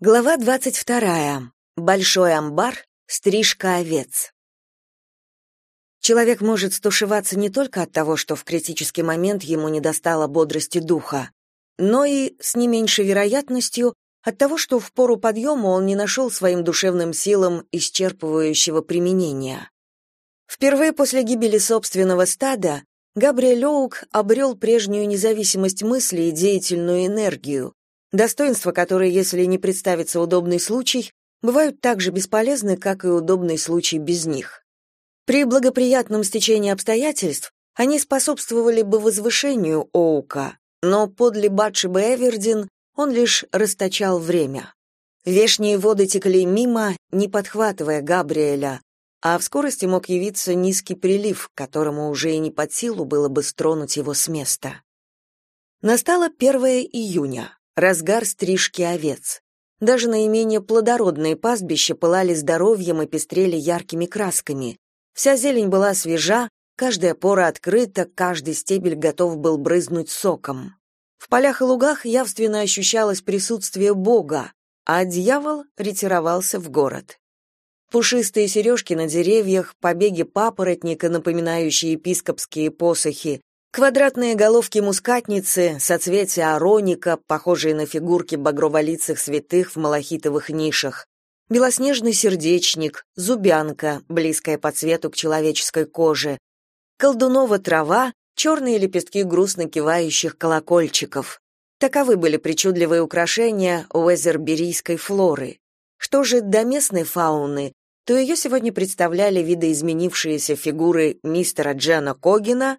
Глава 22. Большой амбар, стрижка овец. Человек может стушеваться не только от того, что в критический момент ему не достало бодрости духа, но и, с не меньшей вероятностью, от того, что в пору подъема он не нашел своим душевным силам исчерпывающего применения. Впервые после гибели собственного стада Габриэль Оук обрел прежнюю независимость мысли и деятельную энергию, Достоинства, которые, если не представится удобный случай, бывают так же бесполезны, как и удобный случай без них. При благоприятном стечении обстоятельств они способствовали бы возвышению Оука, но подле Батшеба Эвердин он лишь расточал время. Вешние воды текли мимо, не подхватывая Габриэля, а в скорости мог явиться низкий прилив, которому уже и не под силу было бы стронуть его с места. Настало 1 июня разгар стрижки овец. Даже наименее плодородные пастбища пылали здоровьем и пестрели яркими красками. Вся зелень была свежа, каждая пора открыта, каждый стебель готов был брызнуть соком. В полях и лугах явственно ощущалось присутствие Бога, а дьявол ретировался в город. Пушистые сережки на деревьях, побеги папоротника, напоминающие епископские посохи, Квадратные головки мускатницы, соцветия ароника, похожие на фигурки багроволицых святых в малахитовых нишах, белоснежный сердечник, зубянка, близкая по цвету к человеческой коже, колдунова трава, черные лепестки грустно кивающих колокольчиков. Таковы были причудливые украшения уэзерберийской флоры. Что же до местной фауны, то ее сегодня представляли видоизменившиеся фигуры мистера Джана Когина,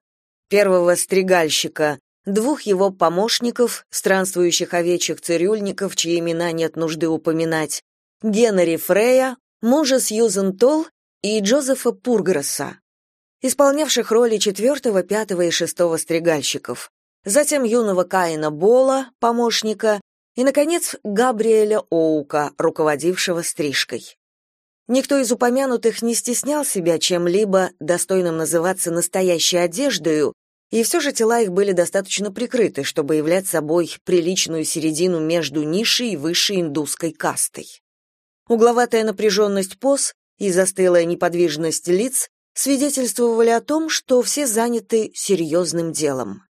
первого стригальщика, двух его помощников, странствующих овечьих цирюльников, чьи имена нет нужды упоминать, Генри Фрея, мужа Сьюзен Толл и Джозефа Пургресса, исполнявших роли четвертого, пятого и шестого стригальщиков, затем юного Каина Бола, помощника, и, наконец, Габриэля Оука, руководившего стрижкой. Никто из упомянутых не стеснял себя чем-либо, достойным называться настоящей одеждой, и все же тела их были достаточно прикрыты, чтобы являть собой приличную середину между низшей и высшей индусской кастой. Угловатая напряженность поз и застылая неподвижность лиц свидетельствовали о том, что все заняты серьезным делом.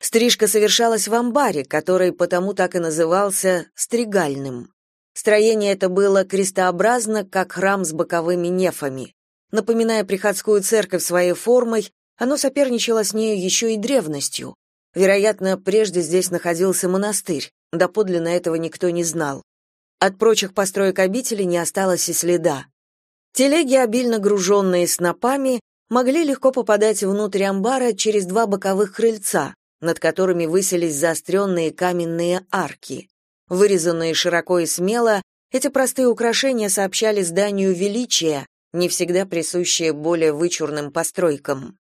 Стрижка совершалась в амбаре, который потому так и назывался «стригальным». Строение это было крестообразно, как храм с боковыми нефами. Напоминая приходскую церковь своей формой, оно соперничало с нею еще и древностью. Вероятно, прежде здесь находился монастырь, доподлинно этого никто не знал. От прочих построек обители не осталось и следа. Телеги, обильно груженные снопами, могли легко попадать внутрь амбара через два боковых крыльца, над которыми высились заостренные каменные арки. Вырезанные широко и смело, эти простые украшения сообщали зданию величия, не всегда присущее более вычурным постройкам.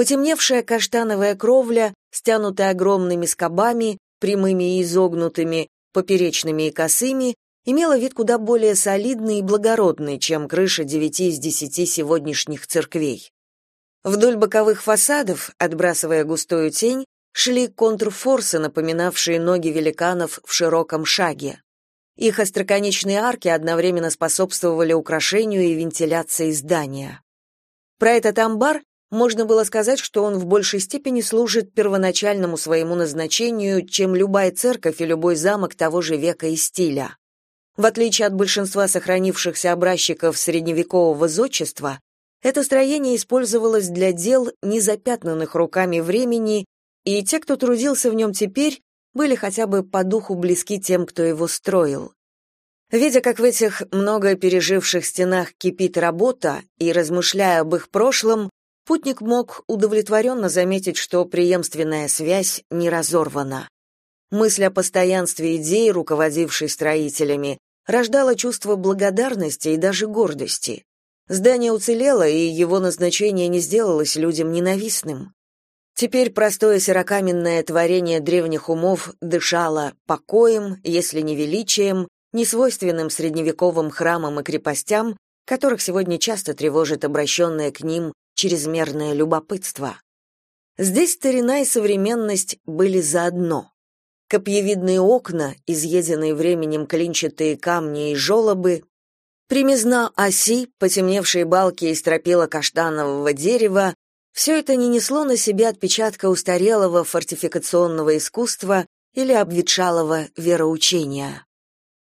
Потемневшая каштановая кровля, стянутая огромными скобами, прямыми и изогнутыми, поперечными и косыми, имела вид куда более солидный и благородный, чем крыша девяти из десяти сегодняшних церквей. Вдоль боковых фасадов, отбрасывая густую тень, шли контрфорсы, напоминавшие ноги великанов в широком шаге. Их остроконечные арки одновременно способствовали украшению и вентиляции здания. Про этот амбар можно было сказать, что он в большей степени служит первоначальному своему назначению, чем любая церковь и любой замок того же века и стиля. В отличие от большинства сохранившихся образчиков средневекового зодчества, это строение использовалось для дел, не запятнанных руками времени, и те, кто трудился в нем теперь, были хотя бы по духу близки тем, кто его строил. Видя, как в этих много переживших стенах кипит работа, и размышляя об их прошлом, Путник мог удовлетворенно заметить, что преемственная связь не разорвана. Мысль о постоянстве идей, руководившей строителями, рождала чувство благодарности и даже гордости. Здание уцелело, и его назначение не сделалось людям ненавистным. Теперь простое серокаменное творение древних умов дышало покоем, если не величием, несвойственным средневековым храмам и крепостям, которых сегодня часто тревожит обращенное к ним чрезмерное любопытство. Здесь старина и современность были заодно. копьевидные окна, изъеденные временем клинчатые камни и жолобы, примизна оси, потемневшие балки из стропила каштанового дерева, все это не несло на себе отпечатка устарелого фортификационного искусства или обветшалого вероучения.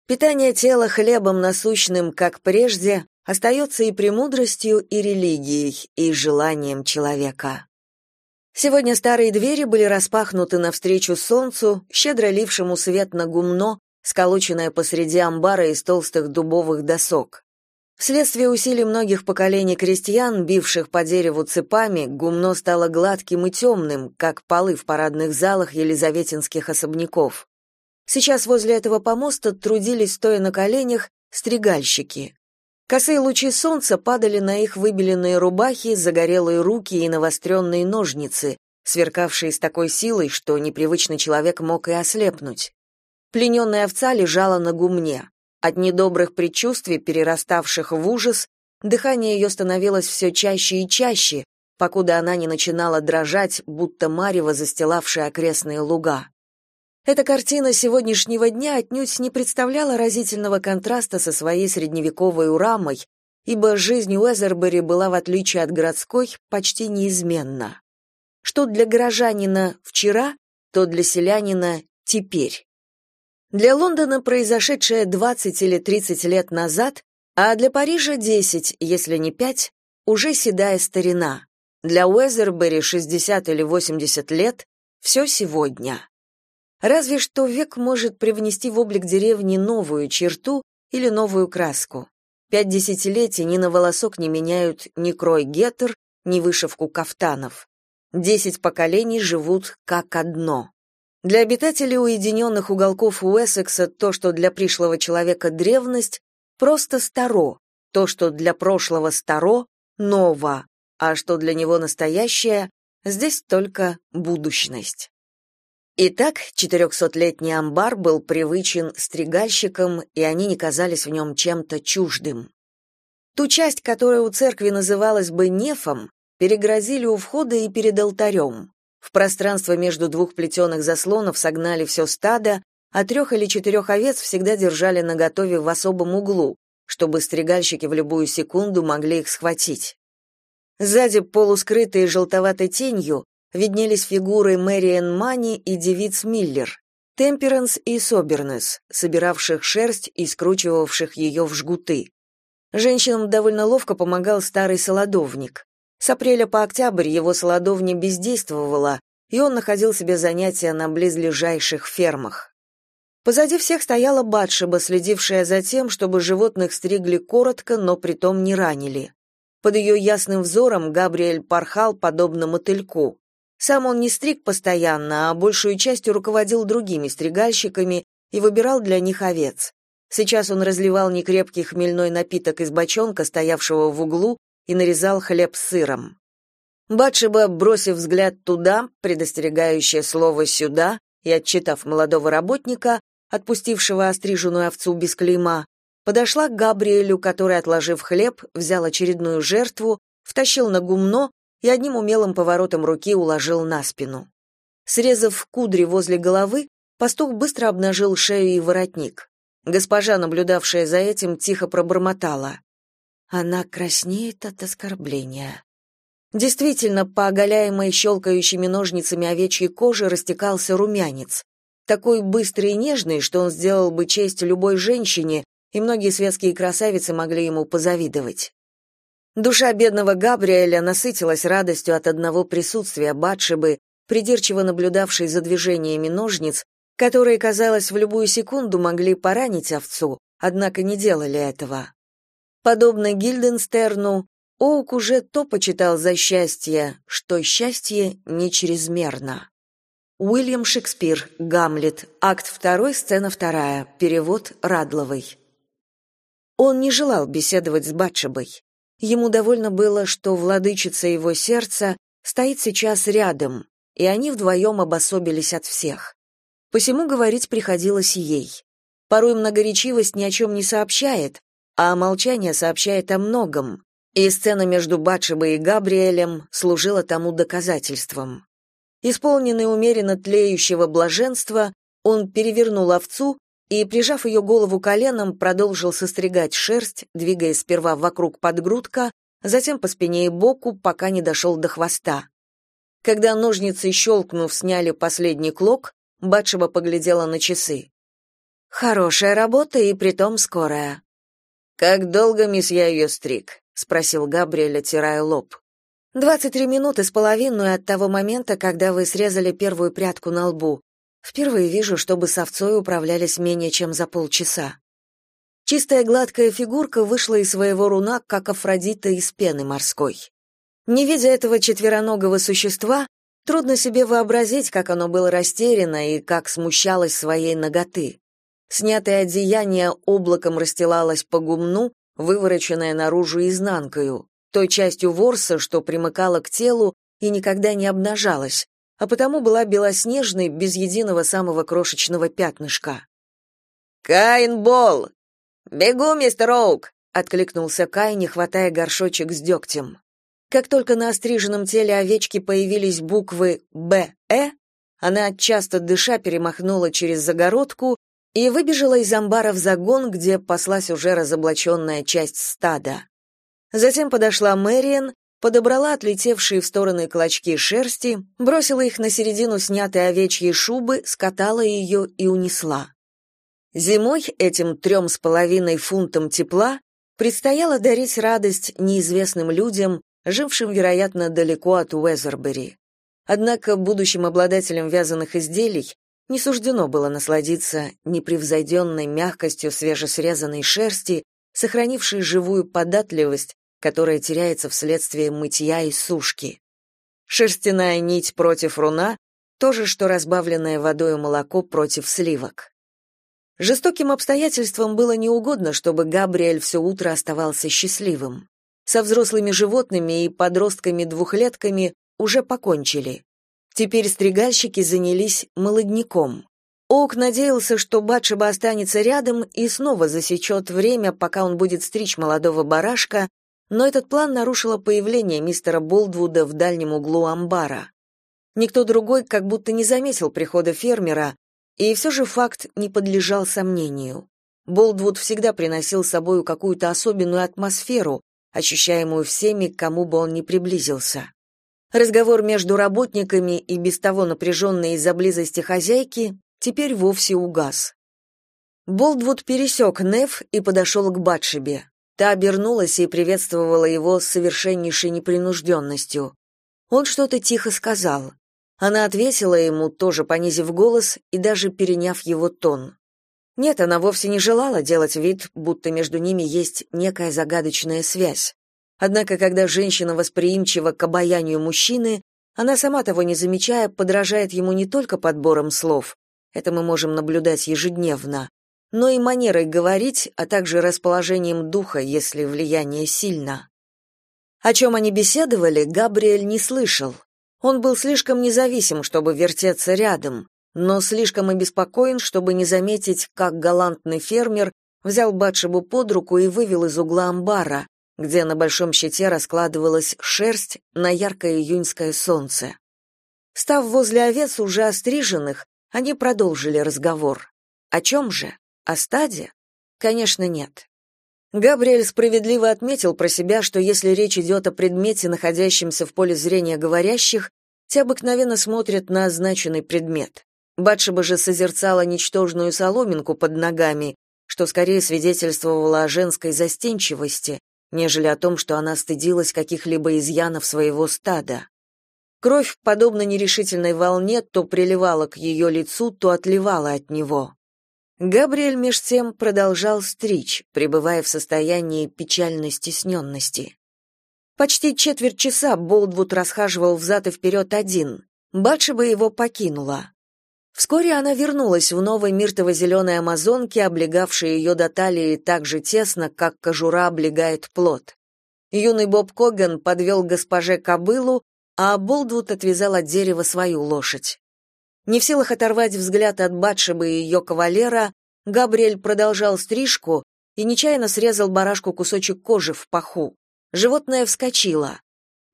Питание тела хлебом насущным, как прежде, остается и премудростью, и религией, и желанием человека. Сегодня старые двери были распахнуты навстречу солнцу, щедро лившему свет на гумно, сколоченное посреди амбара из толстых дубовых досок. Вследствие усилий многих поколений крестьян, бивших по дереву цепами, гумно стало гладким и темным, как полы в парадных залах елизаветинских особняков. Сейчас возле этого помоста трудились, стоя на коленях, стригальщики. Косые лучи солнца падали на их выбеленные рубахи, загорелые руки и навостренные ножницы, сверкавшие с такой силой, что непривычный человек мог и ослепнуть. Плененная овца лежала на гумне. От недобрых предчувствий, перераставших в ужас, дыхание ее становилось все чаще и чаще, покуда она не начинала дрожать, будто марево застилавшая окрестные луга. Эта картина сегодняшнего дня отнюдь не представляла разительного контраста со своей средневековой урамой, ибо жизнь Уэзербери была, в отличие от городской, почти неизменна. Что для горожанина вчера, то для селянина теперь. Для Лондона произошедшее 20 или 30 лет назад, а для Парижа 10, если не 5, уже седая старина. Для Уэзербери 60 или 80 лет все сегодня. Разве что век может привнести в облик деревни новую черту или новую краску. Пять десятилетий ни на волосок не меняют ни крой гетер, ни вышивку кафтанов. Десять поколений живут как одно. Для обитателей уединенных уголков Уэссекса то, что для пришлого человека древность, просто старо, то, что для прошлого старо, ново, а что для него настоящее, здесь только будущность. Итак, четырехсотлетний амбар был привычен стригальщикам, и они не казались в нем чем-то чуждым. Ту часть, которая у церкви называлась бы нефом, перегрозили у входа и перед алтарем. В пространство между двух плетеных заслонов согнали все стадо, а трех или четырех овец всегда держали наготове в особом углу, чтобы стригальщики в любую секунду могли их схватить. Сзади, полускрытые желтоватой тенью, виднелись фигуры Мэриэн Мани и девиц Миллер, Темперанс и Собернес, собиравших шерсть и скручивавших ее в жгуты. Женщинам довольно ловко помогал старый солодовник. С апреля по октябрь его солодовня бездействовала, и он находил себе занятия на близлежащих фермах. Позади всех стояла Батшеба, следившая за тем, чтобы животных стригли коротко, но притом не ранили. Под ее ясным взором Габриэль порхал, подобно мотыльку. Сам он не стриг постоянно, а большую частью руководил другими стригальщиками и выбирал для них овец. Сейчас он разливал некрепкий хмельной напиток из бочонка, стоявшего в углу, и нарезал хлеб с сыром. Батшеба, бросив взгляд туда, предостерегающее слово «сюда», и отчитав молодого работника, отпустившего остриженную овцу без клейма, подошла к Габриэлю, который, отложив хлеб, взял очередную жертву, втащил на гумно и одним умелым поворотом руки уложил на спину. Срезав кудри возле головы, пастух быстро обнажил шею и воротник. Госпожа, наблюдавшая за этим, тихо пробормотала. Она краснеет от оскорбления. Действительно, по оголяемой щелкающими ножницами овечьей кожи растекался румянец. Такой быстрый и нежный, что он сделал бы честь любой женщине, и многие светские красавицы могли ему позавидовать. Душа бедного Габриэля насытилась радостью от одного присутствия Батшебы, придирчиво наблюдавшей за движениями ножниц, которые, казалось, в любую секунду могли поранить овцу, однако не делали этого. Подобно Гильденстерну, Оук уже то почитал за счастье, что счастье не чрезмерно. Уильям Шекспир, Гамлет, акт 2, сцена 2, перевод Радловой. Он не желал беседовать с Батшебой. Ему довольно было, что владычица его сердца стоит сейчас рядом, и они вдвоем обособились от всех. Посему говорить приходилось ей. Порой многоречивость ни о чем не сообщает, а молчание сообщает о многом, и сцена между Батшебой и Габриэлем служила тому доказательством. Исполненный умеренно тлеющего блаженства, Он перевернул овцу и, прижав ее голову коленом, продолжил состригать шерсть, двигаясь сперва вокруг подгрудка, затем по спине и боку, пока не дошел до хвоста. Когда ножницы, щелкнув, сняли последний клок, Батшеба поглядела на часы. «Хорошая работа и притом скорая». «Как долго, мисс, я ее стриг?» — спросил Габриэль, оттирая лоб. «Двадцать три минуты с половиной от того момента, когда вы срезали первую прядку на лбу. Впервые вижу, чтобы с овцой управлялись менее чем за полчаса». Чистая гладкая фигурка вышла из своего руна, как Афродита из пены морской. Не видя этого четвероногого существа, трудно себе вообразить, как оно было растеряно и как смущалось своей ноготы. Снятое одеяние облаком расстилалось по гумну, вывороченное наружу изнанкою, той частью ворса, что примыкала к телу и никогда не обнажалась, а потому была белоснежной, без единого самого крошечного пятнышка. «Каин Бол!» «Бегу, мистер Оук!» — откликнулся Кай, не хватая горшочек с дегтем. Как только на остриженном теле овечки появились буквы «Б», «Э», она, часто дыша, перемахнула через загородку и выбежала из амбара в загон, где паслась уже разоблаченная часть стада. Затем подошла Мэриан, подобрала отлетевшие в стороны клочки шерсти, бросила их на середину снятой овечьей шубы, скатала ее и унесла. Зимой этим трем с половиной фунтам тепла предстояло дарить радость неизвестным людям, жившим, вероятно, далеко от Уэзербери. Однако будущим обладателям вязаных изделий не суждено было насладиться непревзойденной мягкостью свежесрезанной шерсти, сохранившей живую податливость, которая теряется вследствие мытья и сушки. Шерстяная нить против руна — то же, что разбавленное водой молоко против сливок. Жестоким обстоятельствам было неугодно, чтобы Габриэль все утро оставался счастливым со взрослыми животными и подростками-двухлетками уже покончили. Теперь стригальщики занялись молодняком. Ок надеялся, что Батшеба останется рядом и снова засечет время, пока он будет стричь молодого барашка, но этот план нарушило появление мистера Болдвуда в дальнем углу амбара. Никто другой как будто не заметил прихода фермера, и все же факт не подлежал сомнению. Болдвуд всегда приносил с собой какую-то особенную атмосферу, ощущаемую всеми, к кому бы он ни приблизился. Разговор между работниками и без того напряженный из-за близости хозяйки теперь вовсе угас. Болдвуд пересек Неф и подошел к Батшебе. Та обернулась и приветствовала его с совершеннейшей непринужденностью. Он что-то тихо сказал. Она ответила ему, тоже понизив голос и даже переняв его тон. Нет, она вовсе не желала делать вид, будто между ними есть некая загадочная связь. Однако, когда женщина восприимчива к обаянию мужчины, она сама того не замечая, подражает ему не только подбором слов, это мы можем наблюдать ежедневно, но и манерой говорить, а также расположением духа, если влияние сильно. О чем они беседовали, Габриэль не слышал. Он был слишком независим, чтобы вертеться рядом, но слишком обеспокоен, чтобы не заметить, как галантный фермер взял Батшебу под руку и вывел из угла амбара, где на большом щите раскладывалась шерсть на яркое июньское солнце. Став возле овец уже остриженных, они продолжили разговор. О чем же? О стаде? Конечно, нет. Габриэль справедливо отметил про себя, что если речь идет о предмете, находящемся в поле зрения говорящих, те обыкновенно смотрят на означенный предмет. Батшеба же созерцала ничтожную соломинку под ногами, что скорее свидетельствовало о женской застенчивости, нежели о том, что она стыдилась каких-либо изъянов своего стада. Кровь, подобно нерешительной волне, то приливала к ее лицу, то отливала от него. Габриэль меж тем продолжал стричь, пребывая в состоянии печальной стесненности. Почти четверть часа Болдвуд расхаживал взад и вперед один. Батшеба его покинула. Вскоре она вернулась в новой миртово-зеленой амазонке, облегавшей ее до талии так же тесно, как кожура облегает плод. Юный Боб Коган подвел госпоже кобылу, а Болдвуд отвязал от дерева свою лошадь. Не в силах оторвать взгляд от Батшебы и ее кавалера, Габриэль продолжал стрижку и нечаянно срезал барашку кусочек кожи в паху. Животное вскочило.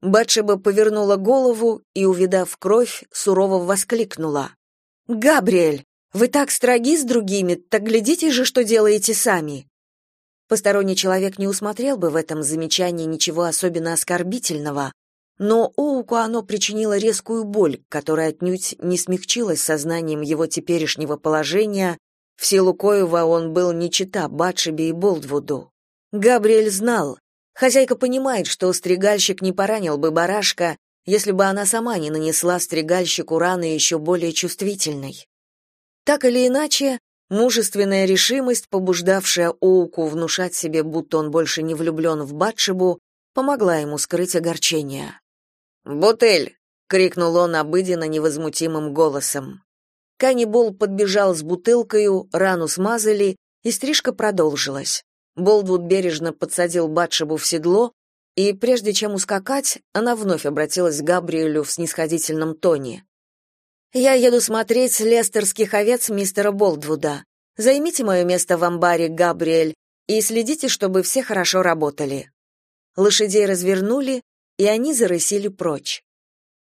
Батшеба повернула голову и, увидав кровь, сурово воскликнула. «Габриэль, Вы так строги с другими, так глядите же, что делаете сами. Посторонний человек не усмотрел бы в этом замечании ничего особенно оскорбительного, но Оуку оно причинило резкую боль, которая отнюдь не смягчилась сознанием его теперешнего положения, в силу коего он был не чета Батшебе и Болдвуду. Габриэль знал, хозяйка понимает, что стригальщик не поранил бы барашка, если бы она сама не нанесла стригальщику раны еще более чувствительной. Так или иначе, мужественная решимость, побуждавшая Оуку внушать себе, будто он больше не влюблен в Батшебу, помогла ему скрыть огорчение. «Бутыль!» — крикнул он обыденно невозмутимым голосом. Каннибол подбежал с бутылкою, рану смазали, и стрижка продолжилась. Болдвуд бережно подсадил Батшебу в седло, и прежде чем ускакать, она вновь обратилась к Габриэлю в снисходительном тоне. «Я еду смотреть лестерских овец мистера Болдвуда. Займите мое место в амбаре, Габриэль, и следите, чтобы все хорошо работали». Лошадей развернули, и они зарысили прочь.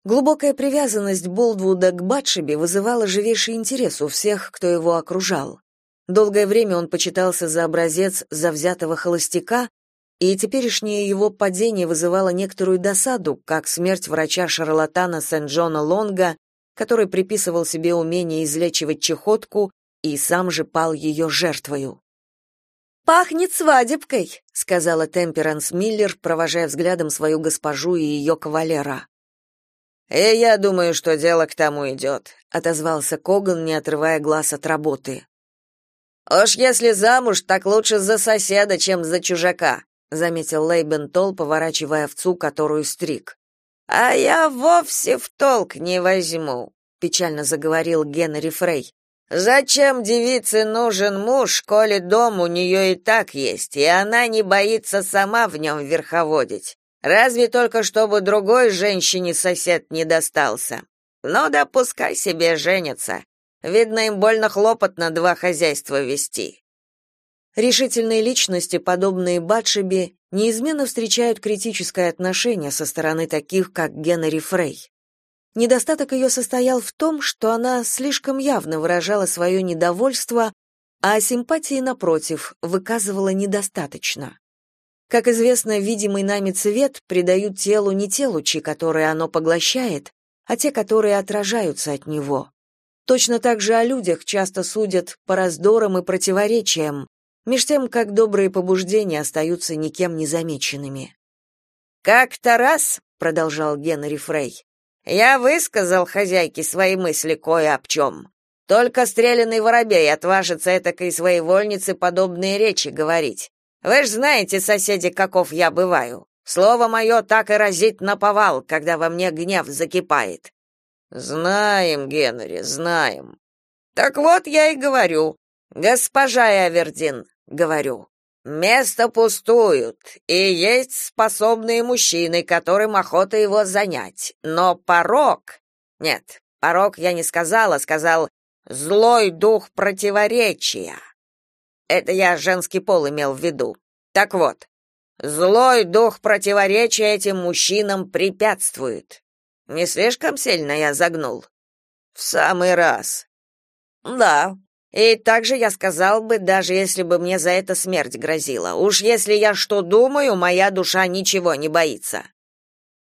Глубокая привязанность Болдвуда к Батшебе вызывала живейший интерес у всех, кто его окружал. Долгое время он почитался за образец завзятого холостяка, и теперешнее его падение вызывало некоторую досаду, как смерть врача-шарлатана Сент-Джона Лонга, который приписывал себе умение излечивать чехотку и сам же пал ее жертвою. «Пахнет свадебкой», — сказала Темперанс Миллер, провожая взглядом свою госпожу и ее кавалера. «И я думаю, что дело к тому идет», — отозвался Коган, не отрывая глаз от работы. «Уж если замуж, так лучше за соседа, чем за чужака», заметил Лейбен Тол, поворачивая овцу, которую стриг. А я вовсе в толк не возьму, печально заговорил Генри Фрей. Зачем девице нужен муж, коли дом у нее и так есть, и она не боится сама в нем верховодить? Разве только чтобы другой женщине сосед не достался. Ну да пускай себе женится. Видно, им больно хлопотно два хозяйства вести. Решительные личности, подобные Батшебе, неизменно встречают критическое отношение со стороны таких, как Генри Фрей. Недостаток ее состоял в том, что она слишком явно выражала свое недовольство, а симпатии, напротив, выказывала недостаточно. Как известно, видимый нами цвет придают телу не те лучи, которые оно поглощает, а те, которые отражаются от него. Точно так же о людях часто судят по раздорам и противоречиям, меж тем как добрые побуждения остаются никем не замеченными. «Как-то раз», — продолжал Генри Фрей, — «я высказал хозяйке свои мысли кое об чем. Только стрелянный воробей отважится этакой своей вольнице подобные речи говорить. Вы ж знаете, соседи, каков я бываю. Слово мое так и разит на повал, когда во мне гнев закипает». «Знаем, Генри, знаем». «Так вот я и говорю, госпожа Эвердин, говорю. Место пустуют, и есть способные мужчины, которым охота его занять. Но порог... Нет, порог я не сказала, сказал «злой дух противоречия». Это я женский пол имел в виду. Так вот, злой дух противоречия этим мужчинам препятствует. Не слишком сильно я загнул? В самый раз. Да, и также я сказал бы, даже если бы мне за это смерть грозила. Уж если я что думаю, моя душа ничего не боится.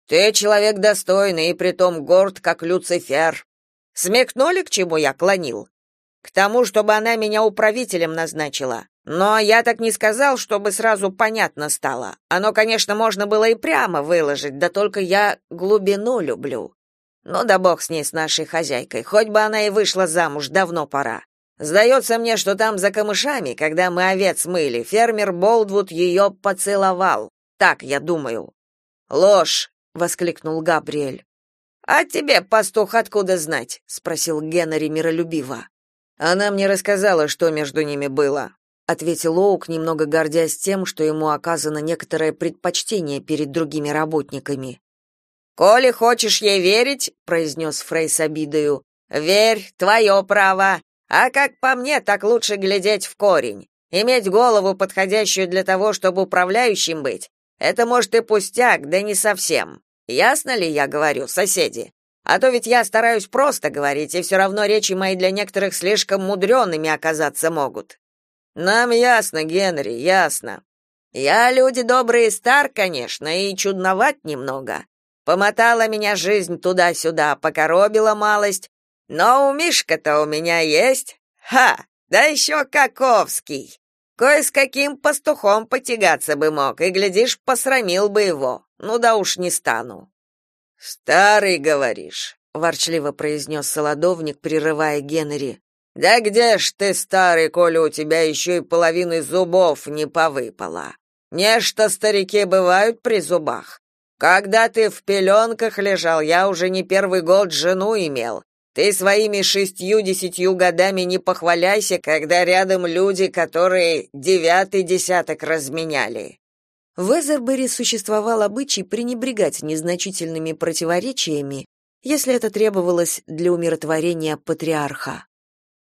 Ты человек достойный и притом горд, как Люцифер. Смекнули, к чему я клонил? К тому, чтобы она меня управителем назначила. Но я так не сказал, чтобы сразу понятно стало. Оно, конечно, можно было и прямо выложить, да только я глубину люблю. Ну да бог с ней, с нашей хозяйкой. Хоть бы она и вышла замуж, давно пора. Сдается мне, что там за камышами, когда мы овец мыли, фермер Болдвуд ее поцеловал. Так я думаю. Ложь, воскликнул Габриэль. А тебе, пастух, откуда знать? спросил Генри миролюбиво. Она мне рассказала, что между ними было, ответил Оук, немного гордясь тем, что ему оказано некоторое предпочтение перед другими работниками. Коли хочешь ей верить, произнес Фрей с обидою, верь, твое право. А как по мне, так лучше глядеть в корень. Иметь голову, подходящую для того, чтобы управляющим быть, это может и пустяк, да не совсем. Ясно ли я говорю, соседи? А то ведь я стараюсь просто говорить, и все равно речи мои для некоторых слишком мудреными оказаться могут. Нам ясно, Генри, ясно. Я люди добрые стар, конечно, и чудноват немного. Помотала меня жизнь туда-сюда, покоробила малость, но у Мишка-то у меня есть. Ха, да еще каковский. Кое с каким пастухом потягаться бы мог, и глядишь, посрамил бы его. Ну да уж не стану. Старый, говоришь, ворчливо произнес солодовник, прерывая Генри. Да где ж ты, старый, коли у тебя еще и половины зубов не повыпало? Нечто старики бывают при зубах. Когда ты в пеленках лежал, я уже не первый год жену имел. Ты своими шестью-десятью годами не похваляйся, когда рядом люди, которые девятый десяток разменяли. В Эзербери существовал обычай пренебрегать незначительными противоречиями, если это требовалось для умиротворения патриарха.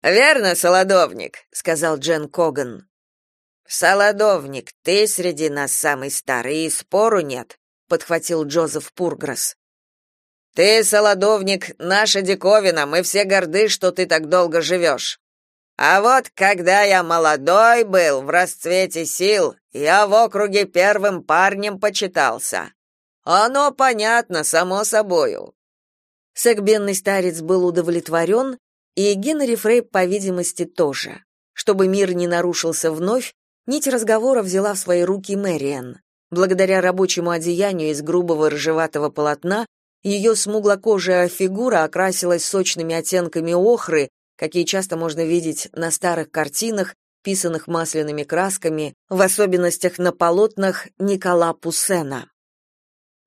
«Верно, Солодовник», — сказал Джен Коган. «Солодовник, ты среди нас самый старый, и спору нет», — подхватил Джозеф Пургресс. «Ты, Солодовник, наша диковина, мы все горды, что ты так долго живешь. А вот когда я молодой был, в расцвете сил, я в округе первым парнем почитался. Оно понятно, само собою. Сэгбенный старец был удовлетворен, и Генри Фрей, по видимости, тоже. Чтобы мир не нарушился вновь, нить разговора взяла в свои руки Мэриан. Благодаря рабочему одеянию из грубого рыжеватого полотна ее смуглокожая фигура окрасилась сочными оттенками охры, какие часто можно видеть на старых картинах писанных масляными красками, в особенностях на полотнах Никола Пуссена.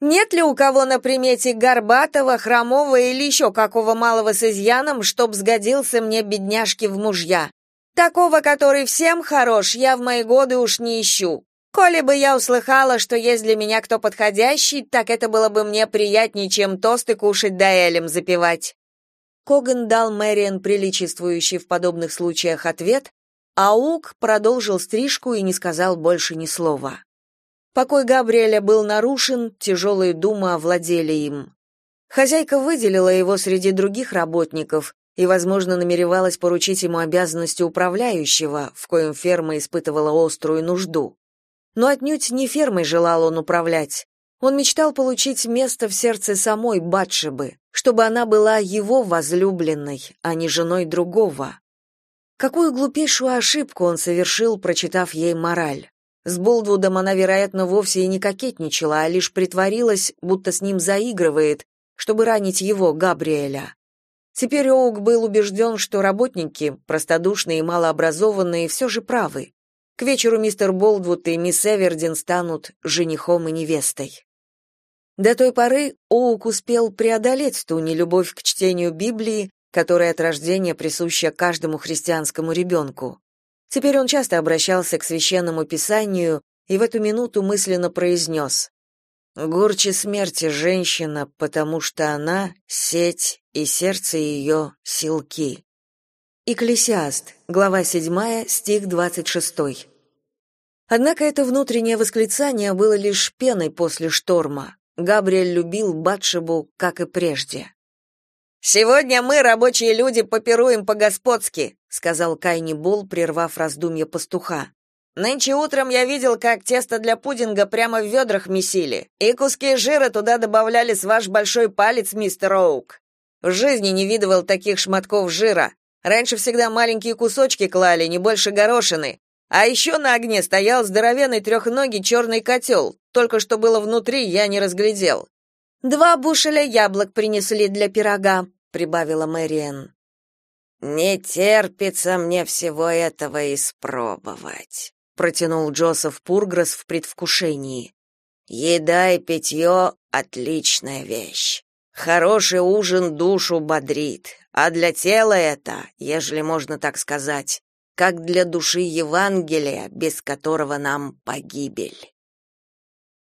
Нет ли у кого на примете горбатого, хромого или еще какого малого с изъяном, чтоб сгодился мне бедняжки в мужья? Такого, который всем хорош, я в мои годы уж не ищу. Коли бы я услыхала, что есть для меня кто подходящий, так это было бы мне приятнее, чем тосты кушать да элем запивать. Коган дал Мэриан приличествующий в подобных случаях ответ, Аук продолжил стрижку и не сказал больше ни слова. Покой Габриэля был нарушен, тяжелые думы овладели им. Хозяйка выделила его среди других работников и, возможно, намеревалась поручить ему обязанности управляющего, в коем ферма испытывала острую нужду. Но отнюдь не фермой желал он управлять. Он мечтал получить место в сердце самой Батшебы, чтобы она была его возлюбленной, а не женой другого. Какую глупейшую ошибку он совершил, прочитав ей мораль. С Болдвудом она, вероятно, вовсе и не кокетничала, а лишь притворилась, будто с ним заигрывает, чтобы ранить его, Габриэля. Теперь Оук был убежден, что работники, простодушные и малообразованные, все же правы. К вечеру мистер Болдвуд и мисс Эвердин станут женихом и невестой. До той поры Оук успел преодолеть ту нелюбовь к чтению Библии, которая от рождения присуща каждому христианскому ребенку. Теперь он часто обращался к священному писанию и в эту минуту мысленно произнес «Горче смерти женщина, потому что она — сеть, и сердце ее — силки». Экклесиаст, глава 7, стих 26. Однако это внутреннее восклицание было лишь пеной после шторма. Габриэль любил Батшебу, как и прежде. Сегодня мы, рабочие люди, попируем по-господски, сказал Кайни Бол, прервав раздумья пастуха. Нынче утром я видел, как тесто для пудинга прямо в ведрах месили, и куски жира туда добавляли с ваш большой палец, мистер Оук. В жизни не видывал таких шматков жира. Раньше всегда маленькие кусочки клали, не больше горошины. А еще на огне стоял здоровенный трехногий черный котел. Только что было внутри, я не разглядел. Два бушеля яблок принесли для пирога, прибавила Мэриэн. Не терпится мне всего этого испробовать, протянул Джозеф Пургресс в предвкушении. Еда и питье — отличная вещь. Хороший ужин душу бодрит, а для тела это, ежели можно так сказать, как для души Евангелия, без которого нам погибель.